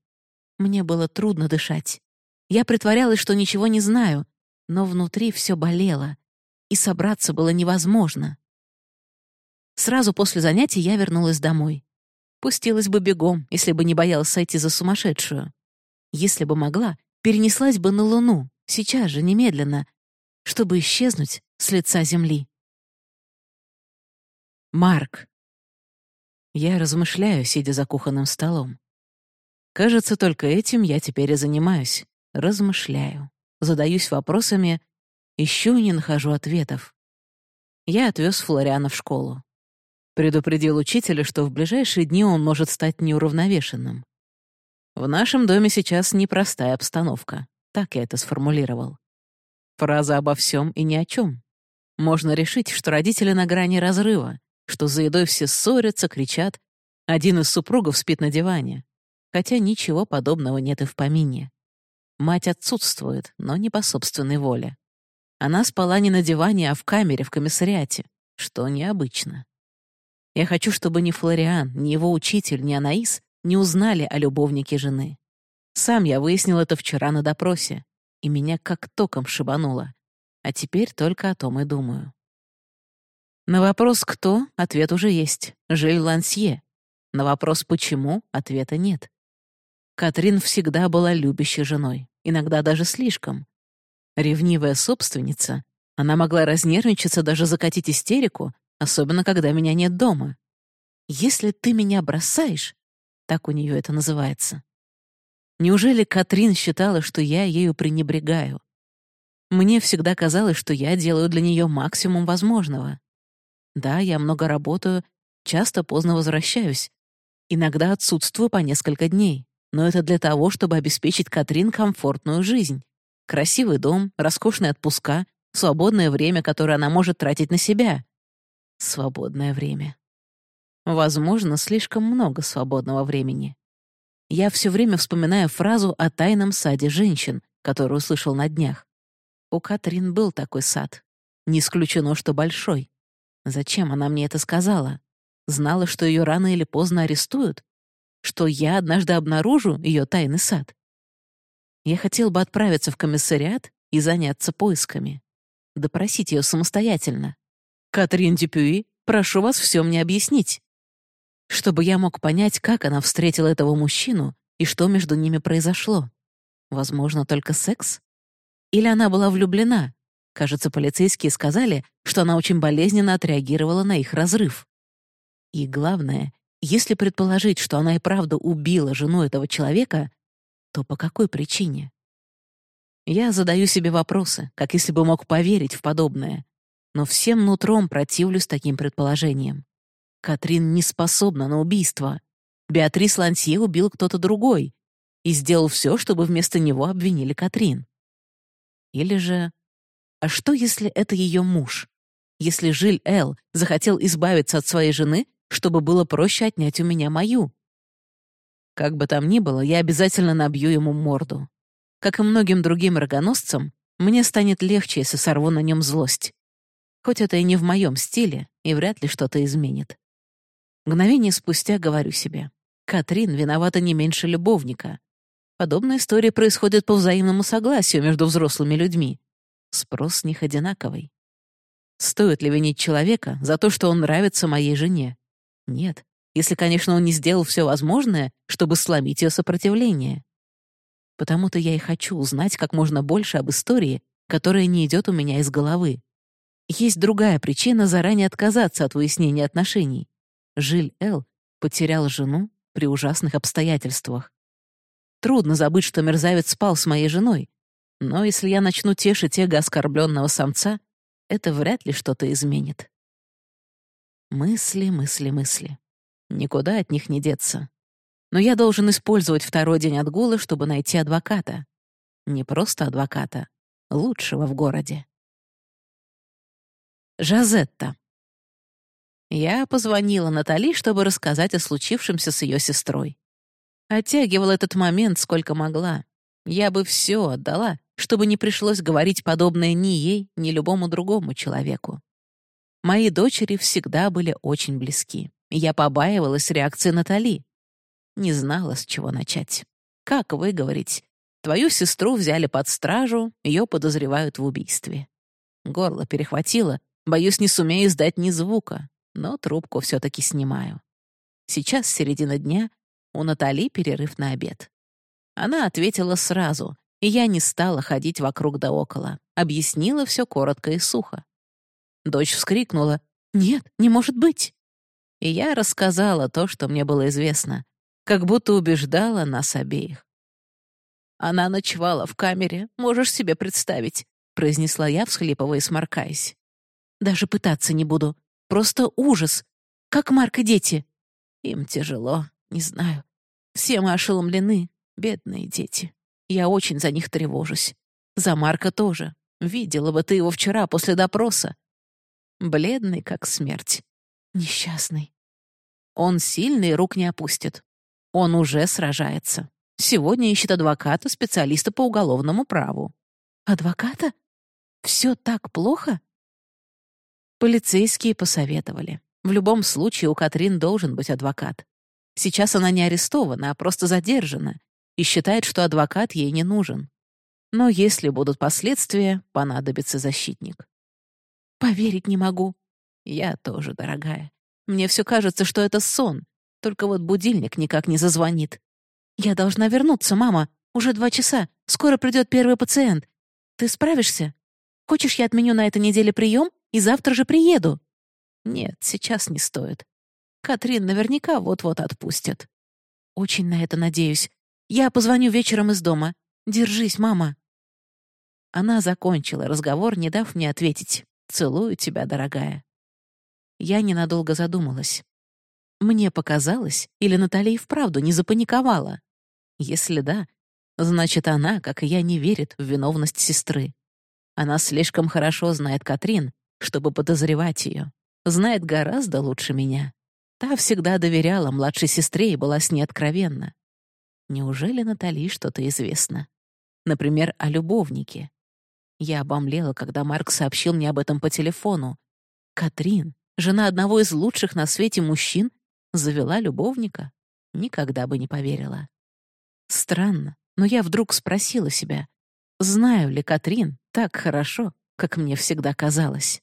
Мне было трудно дышать. Я притворялась, что ничего не знаю, но внутри все болело и собраться было невозможно. Сразу после занятий я вернулась домой. Пустилась бы бегом, если бы не боялась сойти за сумасшедшую. Если бы могла, перенеслась бы на Луну, сейчас же, немедленно, чтобы исчезнуть с лица Земли. Марк. Я размышляю, сидя за кухонным столом. Кажется, только этим я теперь и занимаюсь. Размышляю. Задаюсь вопросами, Ищу и не нахожу ответов. Я отвез Флориана в школу. Предупредил учителя, что в ближайшие дни он может стать неуравновешенным. В нашем доме сейчас непростая обстановка. Так я это сформулировал. Фраза обо всем и ни о чем. Можно решить, что родители на грани разрыва, что за едой все ссорятся, кричат. Один из супругов спит на диване. Хотя ничего подобного нет и в помине. Мать отсутствует, но не по собственной воле. Она спала не на диване, а в камере в комиссариате, что необычно. Я хочу, чтобы ни Флориан, ни его учитель, ни Анаис не узнали о любовнике жены. Сам я выяснил это вчера на допросе, и меня как током шибануло. А теперь только о том и думаю. На вопрос «кто?» ответ уже есть. Жиль Лансье. На вопрос «почему?» ответа нет. Катрин всегда была любящей женой, иногда даже слишком. Ревнивая собственница, она могла разнервничаться, даже закатить истерику, особенно когда меня нет дома. «Если ты меня бросаешь», так у нее это называется. Неужели Катрин считала, что я ею пренебрегаю? Мне всегда казалось, что я делаю для нее максимум возможного. Да, я много работаю, часто поздно возвращаюсь. Иногда отсутствую по несколько дней, но это для того, чтобы обеспечить Катрин комфортную жизнь Красивый дом, роскошные отпуска, свободное время, которое она может тратить на себя. Свободное время. Возможно, слишком много свободного времени. Я все время вспоминаю фразу о тайном саде женщин, которую услышал на днях. У Катрин был такой сад. Не исключено, что большой. Зачем она мне это сказала? Знала, что ее рано или поздно арестуют? Что я однажды обнаружу ее тайный сад? Я хотел бы отправиться в комиссариат и заняться поисками. Допросить ее самостоятельно. «Катрин Дюпюи, прошу вас все мне объяснить». Чтобы я мог понять, как она встретила этого мужчину и что между ними произошло. Возможно, только секс? Или она была влюблена? Кажется, полицейские сказали, что она очень болезненно отреагировала на их разрыв. И главное, если предположить, что она и правда убила жену этого человека, то по какой причине? Я задаю себе вопросы, как если бы мог поверить в подобное, но всем нутром противлюсь таким предположениям. Катрин не способна на убийство. Беатрис Лансье убил кто-то другой и сделал все, чтобы вместо него обвинили Катрин. Или же... А что, если это ее муж? Если Жиль Эл захотел избавиться от своей жены, чтобы было проще отнять у меня мою? Как бы там ни было, я обязательно набью ему морду. Как и многим другим рогоносцам, мне станет легче, если сорву на нем злость. Хоть это и не в моем стиле, и вряд ли что-то изменит. Мгновение спустя говорю себе, Катрин виновата не меньше любовника. Подобная история происходит по взаимному согласию между взрослыми людьми. Спрос с них одинаковый. Стоит ли винить человека за то, что он нравится моей жене? Нет, если, конечно, он не сделал все возможное, чтобы сломить ее сопротивление. Потому-то я и хочу узнать как можно больше об истории, которая не идет у меня из головы. Есть другая причина заранее отказаться от выяснения отношений. Жиль Эл потерял жену при ужасных обстоятельствах. Трудно забыть, что мерзавец спал с моей женой, но если я начну тешить эго оскорбленного самца, это вряд ли что-то изменит. Мысли, мысли, мысли. Никуда от них не деться. Но я должен использовать второй день отгула, чтобы найти адвоката. Не просто адвоката, лучшего в городе. Жазетта. Я позвонила Натали, чтобы рассказать о случившемся с ее сестрой. Оттягивала этот момент сколько могла. Я бы все отдала, чтобы не пришлось говорить подобное ни ей, ни любому другому человеку. Мои дочери всегда были очень близки. Я побаивалась реакции Натали. Не знала, с чего начать. Как выговорить? Твою сестру взяли под стражу, ее подозревают в убийстве. Горло перехватило, боюсь, не сумею издать ни звука, но трубку все таки снимаю. Сейчас середина дня, у Натали перерыв на обед. Она ответила сразу, и я не стала ходить вокруг да около. Объяснила все коротко и сухо. Дочь вскрикнула. «Нет, не может быть!» И я рассказала то, что мне было известно, как будто убеждала нас обеих. «Она ночевала в камере, можешь себе представить», — произнесла я, всхлипывая и сморкаясь. «Даже пытаться не буду. Просто ужас. Как Марк и дети. Им тяжело, не знаю. Все мы ошеломлены, бедные дети. Я очень за них тревожусь. За Марка тоже. Видела бы ты его вчера после допроса. Бледный, как смерть. Несчастный. Он сильный, рук не опустит. Он уже сражается. Сегодня ищет адвоката, специалиста по уголовному праву. Адвоката? Все так плохо? Полицейские посоветовали. В любом случае у Катрин должен быть адвокат. Сейчас она не арестована, а просто задержана и считает, что адвокат ей не нужен. Но если будут последствия, понадобится защитник. Поверить не могу. Я тоже, дорогая. Мне все кажется, что это сон. Только вот будильник никак не зазвонит. Я должна вернуться, мама. Уже два часа. Скоро придет первый пациент. Ты справишься? Хочешь, я отменю на этой неделе прием и завтра же приеду? Нет, сейчас не стоит. Катрин наверняка вот-вот отпустят. Очень на это надеюсь. Я позвоню вечером из дома. Держись, мама. Она закончила разговор, не дав мне ответить. «Целую тебя, дорогая». Я ненадолго задумалась. Мне показалось, или Наталья и вправду не запаниковала? Если да, Значит, она, как и я, не верит в виновность сестры. Она слишком хорошо знает Катрин, чтобы подозревать ее. Знает гораздо лучше меня. Та всегда доверяла младшей сестре и была с ней откровенна. Неужели Натали что-то известно? Например, о любовнике. Я обомлела, когда Марк сообщил мне об этом по телефону. Катрин, жена одного из лучших на свете мужчин, завела любовника? Никогда бы не поверила. Странно, но я вдруг спросила себя, знаю ли Катрин так хорошо, как мне всегда казалось.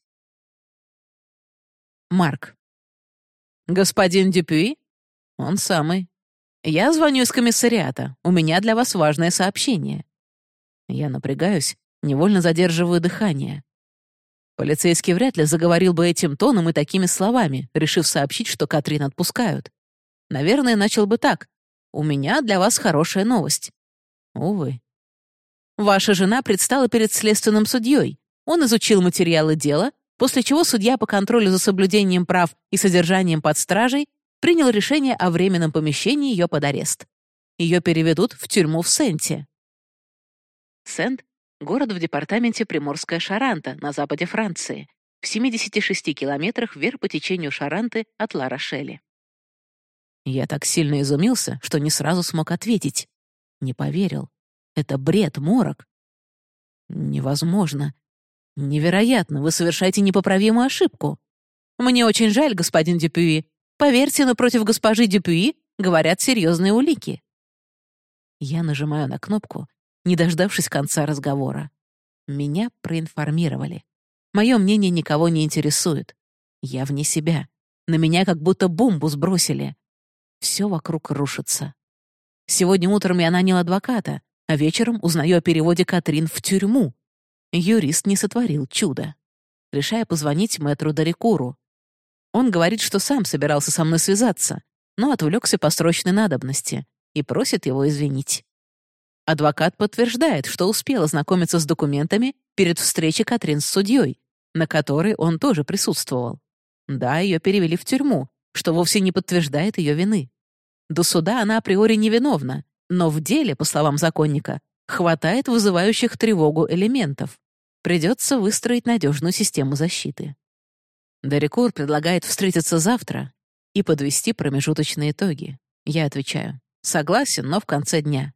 Марк. «Господин Дюпюи?» «Он самый. Я звоню из комиссариата. У меня для вас важное сообщение». Я напрягаюсь, невольно задерживаю дыхание. Полицейский вряд ли заговорил бы этим тоном и такими словами, решив сообщить, что Катрин отпускают. Наверное, начал бы так. «У меня для вас хорошая новость». Увы. Ваша жена предстала перед следственным судьей. Он изучил материалы дела, после чего судья по контролю за соблюдением прав и содержанием под стражей принял решение о временном помещении ее под арест. Ее переведут в тюрьму в Сенте. Сент — город в департаменте Приморская Шаранта на западе Франции, в 76 километрах вверх по течению Шаранты от Ла-Рошели. Я так сильно изумился, что не сразу смог ответить. Не поверил. Это бред, морок. Невозможно. Невероятно, вы совершаете непоправимую ошибку. Мне очень жаль, господин Дюпюи. Поверьте, но против госпожи Дюпюи говорят серьезные улики. Я нажимаю на кнопку, не дождавшись конца разговора. Меня проинформировали. Мое мнение никого не интересует. Я вне себя. На меня как будто бомбу сбросили. Все вокруг рушится. Сегодня утром я нанял адвоката, а вечером узнаю о переводе Катрин в тюрьму. Юрист не сотворил чудо. Решая позвонить мэтру Дарикуру. Он говорит, что сам собирался со мной связаться, но отвлекся по срочной надобности и просит его извинить. Адвокат подтверждает, что успел ознакомиться с документами перед встречей Катрин с судьей, на которой он тоже присутствовал. Да, ее перевели в тюрьму, что вовсе не подтверждает ее вины. До суда она априори невиновна, но в деле, по словам законника, хватает вызывающих тревогу элементов. Придется выстроить надежную систему защиты. Дерекур предлагает встретиться завтра и подвести промежуточные итоги. Я отвечаю, согласен, но в конце дня.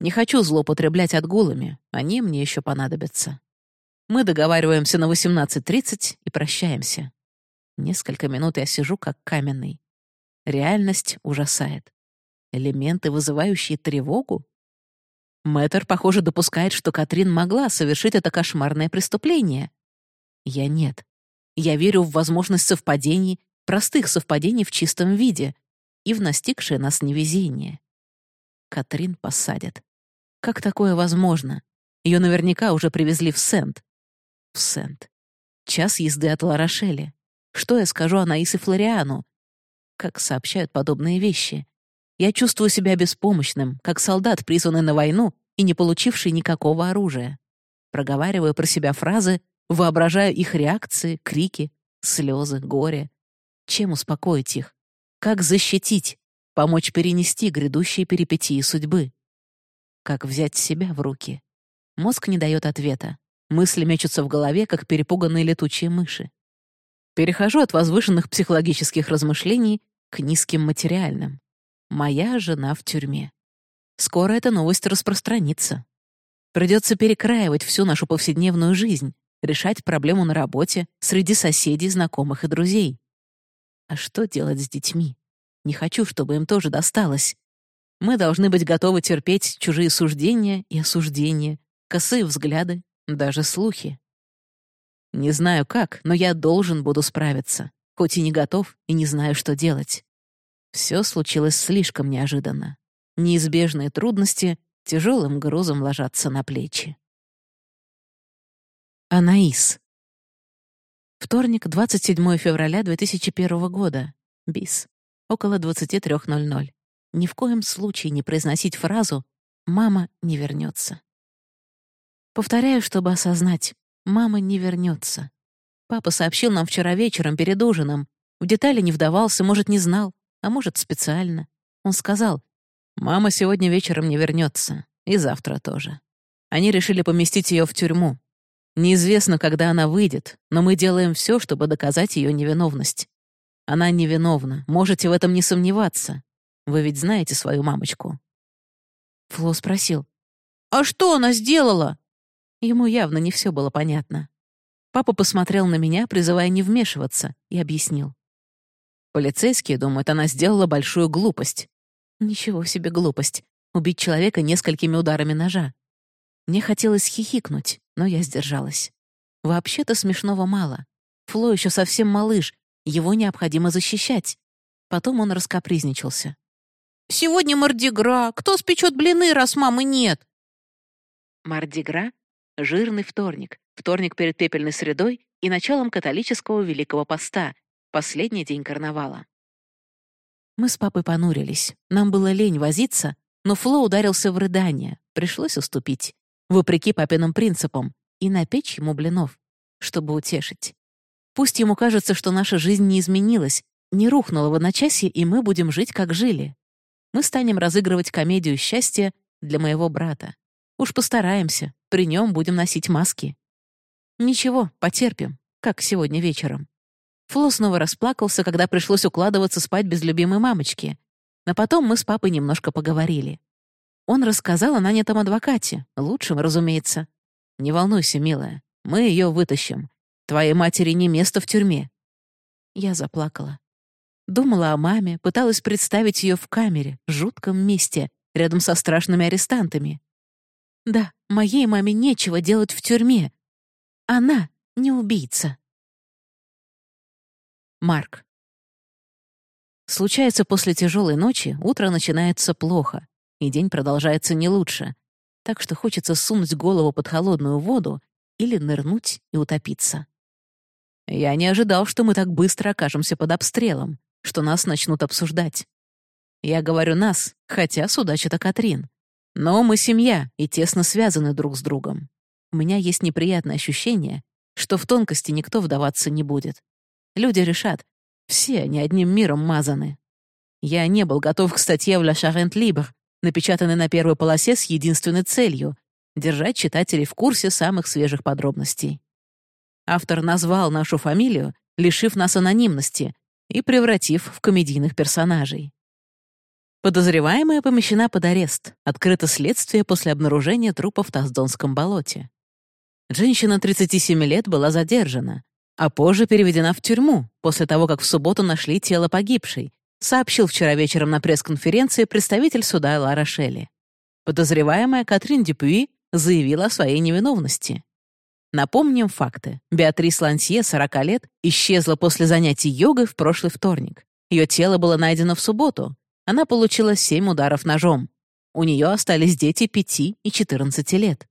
Не хочу злоупотреблять отгулами, они мне еще понадобятся. Мы договариваемся на 18.30 и прощаемся. Несколько минут я сижу как каменный. Реальность ужасает. Элементы, вызывающие тревогу? Мэтр, похоже, допускает, что Катрин могла совершить это кошмарное преступление. Я нет. Я верю в возможность совпадений, простых совпадений в чистом виде и в настигшее нас невезение. Катрин посадят. Как такое возможно? Ее наверняка уже привезли в Сент. В Сент. Час езды от Ларошели. Что я скажу Анаис и Флориану? Как сообщают подобные вещи? Я чувствую себя беспомощным, как солдат, призванный на войну и не получивший никакого оружия. Проговариваю про себя фразы, воображаю их реакции, крики, слезы, горе. Чем успокоить их? Как защитить? Помочь перенести грядущие перипетии судьбы? Как взять себя в руки? Мозг не дает ответа. Мысли мечутся в голове, как перепуганные летучие мыши. Перехожу от возвышенных психологических размышлений к низким материальным. Моя жена в тюрьме. Скоро эта новость распространится. Придется перекраивать всю нашу повседневную жизнь, решать проблему на работе, среди соседей, знакомых и друзей. А что делать с детьми? Не хочу, чтобы им тоже досталось. Мы должны быть готовы терпеть чужие суждения и осуждения, косые взгляды, даже слухи. Не знаю как, но я должен буду справиться, хоть и не готов и не знаю, что делать. Все случилось слишком неожиданно. Неизбежные трудности тяжелым грузом ложатся на плечи. Анаис. Вторник, 27 февраля 2001 года. Бис. Около 23.00. Ни в коем случае не произносить фразу «мама не вернется». Повторяю, чтобы осознать. Мама не вернется. Папа сообщил нам вчера вечером перед ужином. В детали не вдавался, может, не знал а может, специально. Он сказал, «Мама сегодня вечером не вернется. И завтра тоже. Они решили поместить ее в тюрьму. Неизвестно, когда она выйдет, но мы делаем все, чтобы доказать ее невиновность. Она невиновна, можете в этом не сомневаться. Вы ведь знаете свою мамочку». Фло спросил. «А что она сделала?» Ему явно не все было понятно. Папа посмотрел на меня, призывая не вмешиваться, и объяснил. Полицейские думают, она сделала большую глупость. Ничего себе глупость. Убить человека несколькими ударами ножа. Мне хотелось хихикнуть, но я сдержалась. Вообще-то смешного мало. Фло еще совсем малыш, его необходимо защищать. Потом он раскопризничался. «Сегодня Мардигра. Кто спечет блины, раз мамы нет?» Мардигра — жирный вторник. Вторник перед пепельной средой и началом католического Великого Поста, последний день карнавала. Мы с папой понурились. Нам было лень возиться, но Фло ударился в рыдание. Пришлось уступить вопреки папиным принципам, и напечь ему блинов, чтобы утешить. Пусть ему кажется, что наша жизнь не изменилась, не рухнула в одночасье, и мы будем жить, как жили. Мы станем разыгрывать комедию счастья для моего брата. Уж постараемся, при нем будем носить маски. Ничего, потерпим, как сегодня вечером. Фло снова расплакался, когда пришлось укладываться спать без любимой мамочки. Но потом мы с папой немножко поговорили. Он рассказал о нанятом адвокате, лучшем, разумеется. «Не волнуйся, милая, мы ее вытащим. Твоей матери не место в тюрьме». Я заплакала. Думала о маме, пыталась представить ее в камере, жутком месте, рядом со страшными арестантами. Да, моей маме нечего делать в тюрьме. Она не убийца. Марк. Случается после тяжелой ночи, утро начинается плохо и день продолжается не лучше, так что хочется сунуть голову под холодную воду или нырнуть и утопиться. Я не ожидал, что мы так быстро окажемся под обстрелом, что нас начнут обсуждать. Я говорю «нас», хотя судачит Катрин. Но мы семья и тесно связаны друг с другом. У меня есть неприятное ощущение, что в тонкости никто вдаваться не будет. Люди решат, все они одним миром мазаны. Я не был готов к статье в «La Charente Libre», напечатанный на первой полосе с единственной целью — держать читателей в курсе самых свежих подробностей. Автор назвал нашу фамилию, лишив нас анонимности и превратив в комедийных персонажей. Подозреваемая помещена под арест. Открыто следствие после обнаружения трупа в Таздонском болоте. Женщина 37 лет была задержана, а позже переведена в тюрьму после того, как в субботу нашли тело погибшей, сообщил вчера вечером на пресс-конференции представитель суда Лара Шелли. Подозреваемая Катрин Дюпюи заявила о своей невиновности. Напомним факты. Беатрис Лансье, 40 лет, исчезла после занятий йогой в прошлый вторник. Ее тело было найдено в субботу. Она получила 7 ударов ножом. У нее остались дети 5 и 14 лет.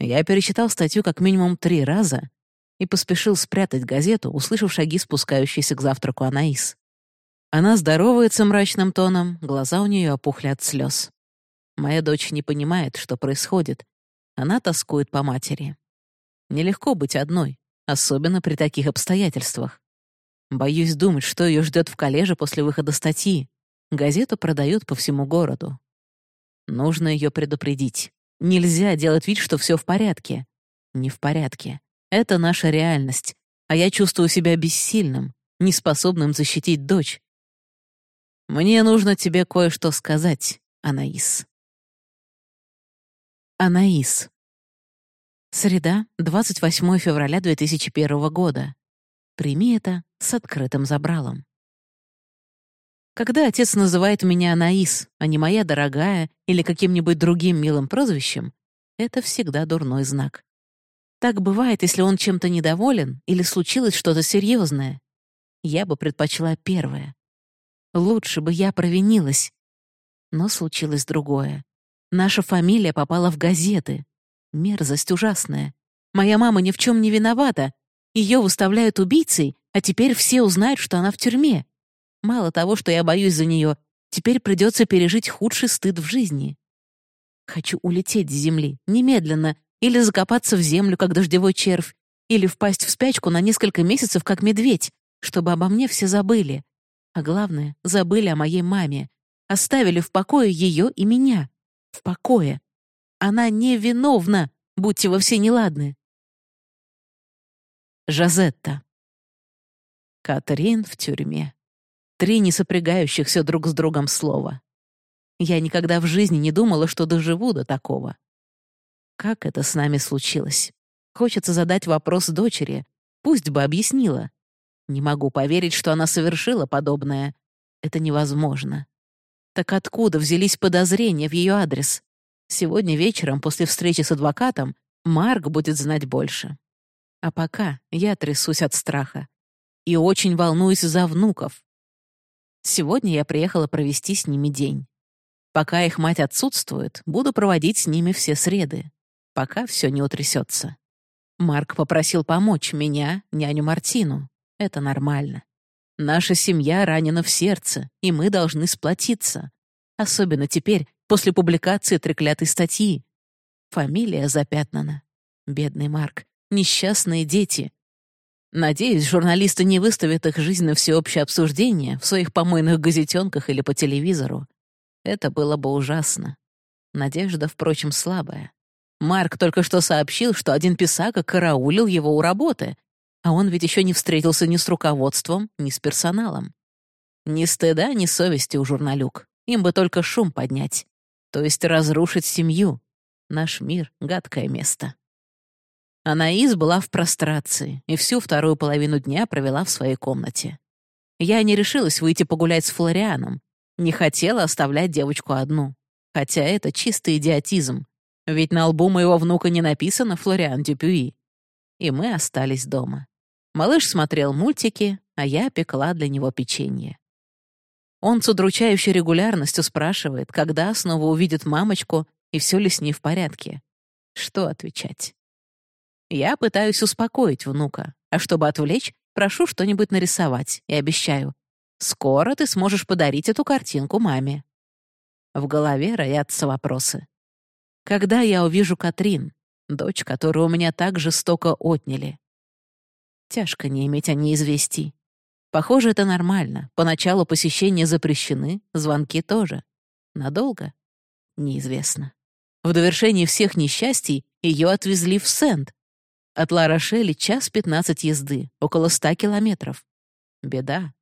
Я перечитал статью как минимум три раза и поспешил спрятать газету, услышав шаги спускающейся к завтраку Анаис. Она здоровается мрачным тоном, глаза у нее опухли от слез. Моя дочь не понимает, что происходит. Она тоскует по матери. Нелегко быть одной, особенно при таких обстоятельствах. Боюсь думать, что ее ждет в коллеже после выхода статьи. Газету продают по всему городу. Нужно ее предупредить. Нельзя делать вид, что все в порядке. Не в порядке. Это наша реальность. А я чувствую себя бессильным, неспособным защитить дочь, мне нужно тебе кое-что сказать, Анаис. Анаис. Среда, 28 февраля 2001 года. Прими это с открытым забралом. Когда отец называет меня Анаис, а не моя дорогая или каким-нибудь другим милым прозвищем, это всегда дурной знак. Так бывает, если он чем-то недоволен или случилось что-то серьезное. Я бы предпочла первое. Лучше бы я провинилась. Но случилось другое. Наша фамилия попала в газеты. Мерзость ужасная. Моя мама ни в чем не виновата. Ее выставляют убийцей, а теперь все узнают, что она в тюрьме. Мало того, что я боюсь за нее, теперь придется пережить худший стыд в жизни. Хочу улететь с земли, немедленно, или закопаться в землю, как дождевой червь, или впасть в спячку на несколько месяцев, как медведь, чтобы обо мне все забыли. А главное, забыли о моей маме. Оставили в покое ее и меня. В покое. Она невиновна, будьте во все неладны. Жазетта. Катрин в тюрьме. Три несопрягающихся друг с другом слова. Я никогда в жизни не думала, что доживу до такого. Как это с нами случилось? Хочется задать вопрос дочери. Пусть бы объяснила. Не могу поверить, что она совершила подобное. Это невозможно. Так откуда взялись подозрения в ее адрес? Сегодня вечером, после встречи с адвокатом, Марк будет знать больше. А пока я трясусь от страха. И очень волнуюсь за внуков. Сегодня я приехала провести с ними день. Пока их мать отсутствует, буду проводить с ними все среды. Пока все не утрясется. Марк попросил помочь меня, няню Мартину. Это нормально. Наша семья ранена в сердце, и мы должны сплотиться. Особенно теперь, после публикации треклятой статьи. Фамилия запятнана. Бедный Марк. Несчастные дети. Надеюсь, журналисты не выставят их жизнь на всеобщее обсуждение в своих помойных газетенках или по телевизору. Это было бы ужасно. Надежда, впрочем, слабая. Марк только что сообщил, что один писака караулил его у работы, а он ведь еще не встретился ни с руководством, ни с персоналом. Ни стыда, ни совести у журналюк. Им бы только шум поднять. То есть разрушить семью. Наш мир — гадкое место. Анаис была в прострации и всю вторую половину дня провела в своей комнате. Я не решилась выйти погулять с Флорианом, не хотела оставлять девочку одну. Хотя это чистый идиотизм, ведь на лбу моего внука не написано «Флориан Дюпюи». И мы остались дома. Малыш смотрел мультики, а я пекла для него печенье. Он с удручающей регулярностью спрашивает, когда снова увидит мамочку и все ли с ней в порядке. Что отвечать? Я пытаюсь успокоить внука, а чтобы отвлечь, прошу что-нибудь нарисовать и обещаю, скоро ты сможешь подарить эту картинку маме. В голове роятся вопросы. Когда я увижу Катрин, дочь, которую у меня так жестоко отняли? Тяжко не иметь о ней известий. Похоже, это нормально. Поначалу посещения запрещены, звонки тоже. Надолго? Неизвестно. В довершении всех несчастий ее отвезли в Сент, от Ла-Рошели час пятнадцать езды, около ста километров. Беда.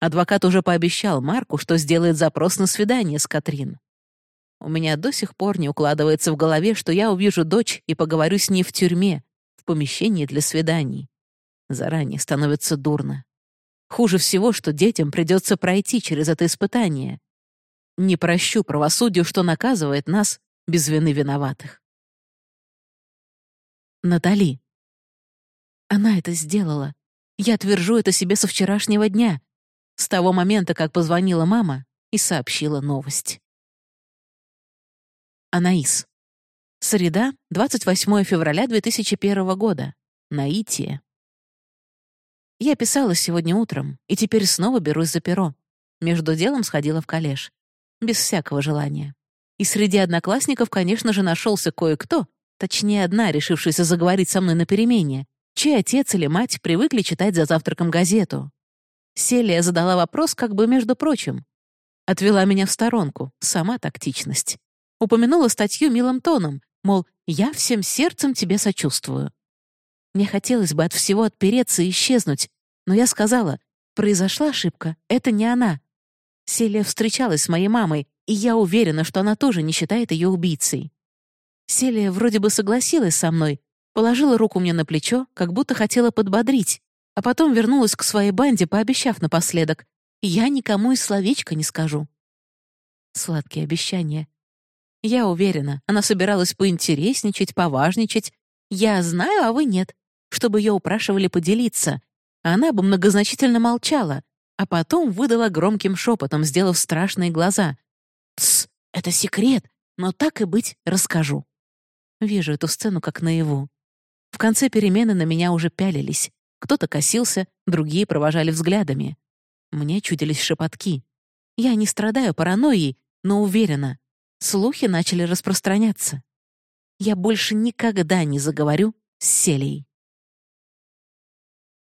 Адвокат уже пообещал Марку, что сделает запрос на свидание с Катрин. У меня до сих пор не укладывается в голове, что я увижу дочь и поговорю с ней в тюрьме, в помещении для свиданий. Заранее становится дурно. Хуже всего, что детям придется пройти через это испытание. Не прощу правосудию, что наказывает нас без вины виноватых. Натали. Она это сделала. Я твержу это себе со вчерашнего дня, с того момента, как позвонила мама и сообщила новость. Анаис. Среда, 28 февраля 2001 года. Наитие. Я писала сегодня утром, и теперь снова берусь за перо. Между делом сходила в коллеж. Без всякого желания. И среди одноклассников, конечно же, нашелся кое-кто, точнее, одна, решившаяся заговорить со мной на перемене, чей отец или мать привыкли читать за завтраком газету. Селия задала вопрос как бы между прочим. Отвела меня в сторонку, сама тактичность. Упомянула статью милым тоном, мол, я всем сердцем тебе сочувствую. Мне хотелось бы от всего отпереться и исчезнуть, но я сказала, произошла ошибка, это не она. Селия встречалась с моей мамой, и я уверена, что она тоже не считает ее убийцей. Селия вроде бы согласилась со мной, Положила руку мне на плечо, как будто хотела подбодрить, а потом вернулась к своей банде, пообещав напоследок. «Я никому и словечко не скажу». Сладкие обещания. Я уверена, она собиралась поинтересничать, поважничать. Я знаю, а вы нет, чтобы ее упрашивали поделиться. Она бы многозначительно молчала, а потом выдала громким шепотом, сделав страшные глаза. «Тсс, это секрет, но так и быть, расскажу». Вижу эту сцену как наяву. В конце перемены на меня уже пялились. Кто-то косился, другие провожали взглядами. Мне чудились шепотки. Я не страдаю паранойей, но уверена, слухи начали распространяться. Я больше никогда не заговорю с Селей.